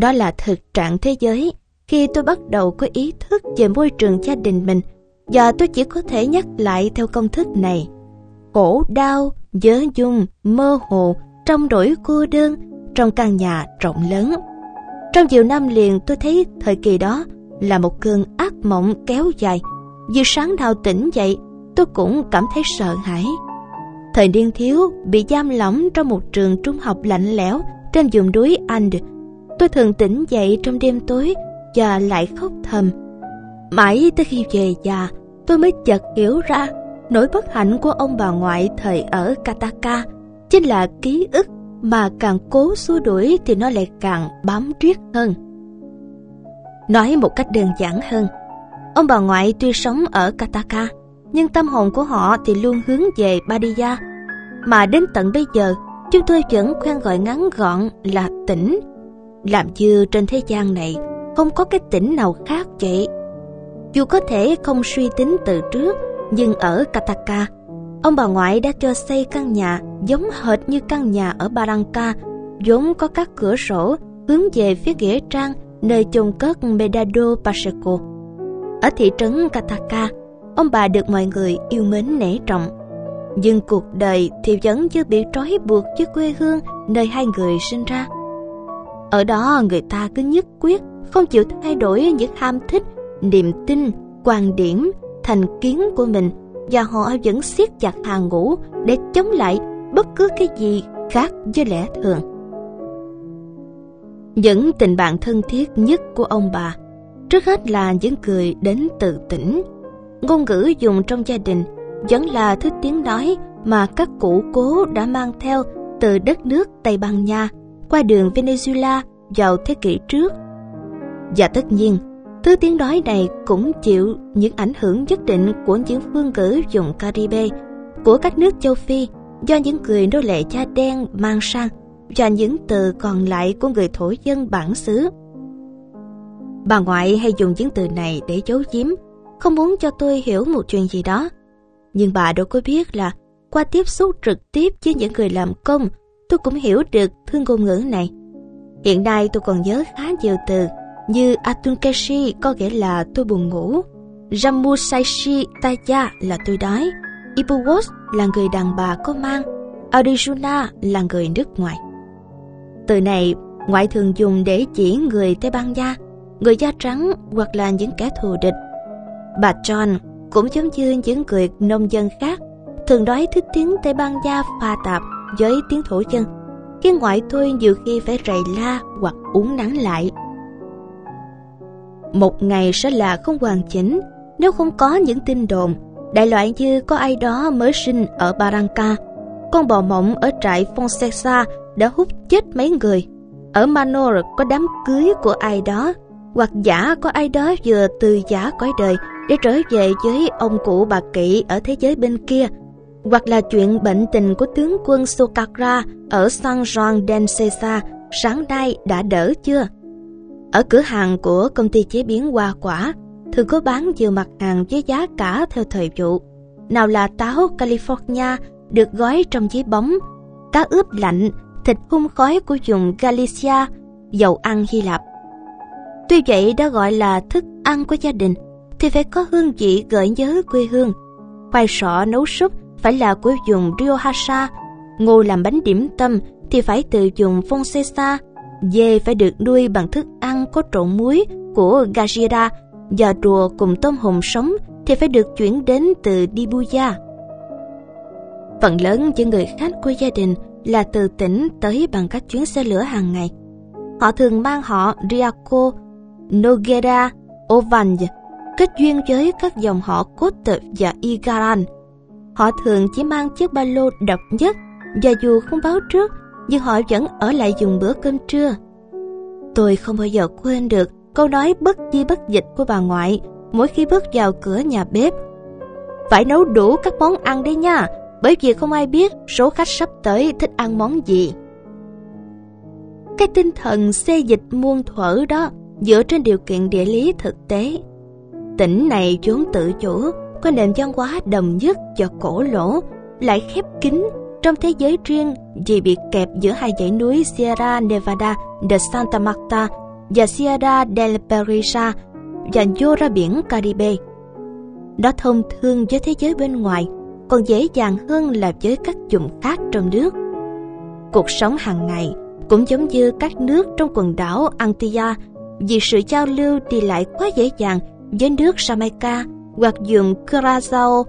Đó là thực trạng thế giới khi tôi bắt đầu có ý thức về môi trường gia đình mình và tôi chỉ có thể nhắc lại theo công thức này. Khổ đau, nhớ dung, mơ hồ, trong đổi cô đơn, trong căn nhà rộng lớn. Trong nhiều năm liền tôi thấy thời kỳ đó là một cơn ác mộng kéo dài. dù sáng nào tỉnh dậy, tôi cũng cảm thấy sợ hãi. Thời niên thiếu bị giam lỏng trong một trường trung học lạnh lẽo trên vùng núi Anh. Tôi thường tỉnh dậy trong đêm tối và lại khóc thầm. Mãi tới khi về già, tôi mới chợt hiểu ra nỗi bất hạnh của ông bà ngoại thời ở Kataka chính là ký ức mà càng cố xua đuổi thì nó lại càng bám riết hơn. Nói một cách đơn giản hơn, ông bà ngoại tuy sống ở Kataka, nhưng tâm hồn của họ thì luôn hướng về Badia. Mà đến tận bây giờ, chúng tôi vẫn quen gọi ngắn gọn là tỉnh. Làm như trên thế gian này không có cái tỉnh nào khác vậy. Dù có thể không suy tính từ trước, nhưng ở Kataka, ông bà ngoại đã cho xây căn nhà giống hệt như căn nhà ở Barranca, vốn có các cửa sổ hướng về phía nghĩa trang nơi chôn cất Medado Pacheco. Ở thị trấn Kataka, ông bà được mọi người yêu mến nể trọng. Nhưng cuộc đời thì vẫn chưa bị trói buộc với quê hương nơi hai người sinh ra. Ở đó người ta cứ nhất quyết không chịu thay đổi những ham thích, niềm tin, quan điểm, thành kiến của mình và họ vẫn siết chặt hàng ngũ để chống lại bất cứ cái gì khác với lẽ thường. Những tình bạn thân thiết nhất của ông bà trước hết là những cười đến từ tỉnh. Ngôn ngữ dùng trong gia đình vẫn là thứ tiếng nói mà các cụ cố đã mang theo từ đất nước Tây Ban Nha qua đường Venezuela vào thế kỷ trước. Và tất nhiên, thứ tiếng nói này cũng chịu những ảnh hưởng nhất định của những phương ngữ dùng Caribe của các nước châu Phi do những người nô lệ da đen mang sang và những từ còn lại của người thổ dân bản xứ. Bà ngoại hay dùng những từ này để giấu giếm, không muốn cho tôi hiểu một chuyện gì đó. Nhưng bà đâu có biết là qua tiếp xúc trực tiếp với những người làm công, tôi cũng hiểu được thương ngôn ngữ này. Hiện nay tôi còn nhớ khá nhiều từ như Atunkeshi có nghĩa là tôi buồn ngủ, Ramusaishi Taya là tôi đói, Ibuwos là người đàn bà có mang, Arijuna là người nước ngoài. Từ này ngoại thường dùng để chỉ người Tây Ban Nha, người da trắng hoặc là những kẻ thù địch. Bà John cũng giống như những người nông dân khác, thường nói thích tiếng Tây Ban Nha pha tạp với tiếng thổ dân, khiến ngoại tôi nhiều khi phải rầy la hoặc uống nắng lại. Một ngày sẽ là không hoàn chỉnh nếu không có những tin đồn đại loại như có ai đó mới sinh ở Barranca, con bò mộng ở trại Fonseca đã hút chết mấy người. Ở Manor có đám cưới của ai đó, hoặc giả có ai đó vừa từ giả cõi đời để trở về với ông cụ bà kỵ ở thế giới bên kia, hoặc là chuyện bệnh tình của tướng quân Sokakra ở San Juan del Cesar sáng nay đã đỡ chưa? Ở cửa hàng của công ty chế biến hoa quả, thường có bán nhiều mặt hàng với giá cả theo thời vụ. Nào là táo California được gói trong giấy bóng, cá ướp lạnh, thịt hun khói của vùng Galicia, dầu ăn Hy Lạp. Tuy vậy đã gọi là thức ăn của gia đình, thì phải có hương vị gợi nhớ quê hương. Khoai sọ nấu súp phải là của vùng Rio ngô làm bánh điểm tâm thì phải từ vùng Fonseca, dê phải được nuôi bằng thức ăn có trộn muối của Gajira và rùa cùng tôm hùm sống thì phải được chuyển đến từ Dibuya. Phần lớn những người khách của gia đình là từ tỉnh tới bằng các chuyến xe lửa hàng ngày. Họ thường mang họ Riako, nogera Ovanj, kết duyên với các dòng họ Kotte và Igaran. Họ thường chỉ mang chiếc ba lô độc nhất và dù không báo trước nhưng họ vẫn ở lại dùng bữa cơm trưa. Tôi không bao giờ quên được câu nói bất di bất dịch của bà ngoại mỗi khi bước vào cửa nhà bếp. Phải nấu đủ các món ăn đấy nha, bởi vì không ai biết số khách sắp tới thích ăn món gì. Cái tinh thần xê dịch muôn thuở đó dựa trên điều kiện địa lý thực tế. Tỉnh này vốn tự chủ, có nền văn hóa đồng nhất và cổ lỗ, lại khép kín trong thế giới riêng vì bị kẹp giữa hai dãy núi Sierra Nevada de Santa Marta và Sierra del Perisa và vô ra biển Caribe. Nó thông thương với thế giới bên ngoài, còn dễ dàng hơn là với các vùng khác trong nước. Cuộc sống hàng ngày cũng giống như các nước trong quần đảo Antilla vì sự giao lưu đi lại quá dễ dàng với nước Jamaica hoặc vùng Curaçao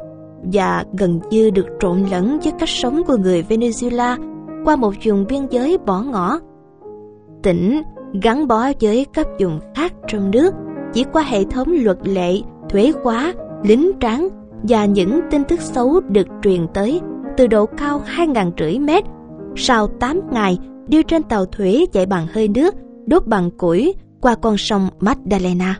và gần như được trộn lẫn với cách sống của người Venezuela qua một vùng biên giới bỏ ngỏ. Tỉnh gắn bó với các vùng khác trong nước chỉ qua hệ thống luật lệ, thuế khóa, lính tráng và những tin tức xấu được truyền tới từ độ cao 2.500 mét. Sau 8 ngày, đi trên tàu thuế chạy bằng hơi nước, đốt bằng củi qua con sông Magdalena.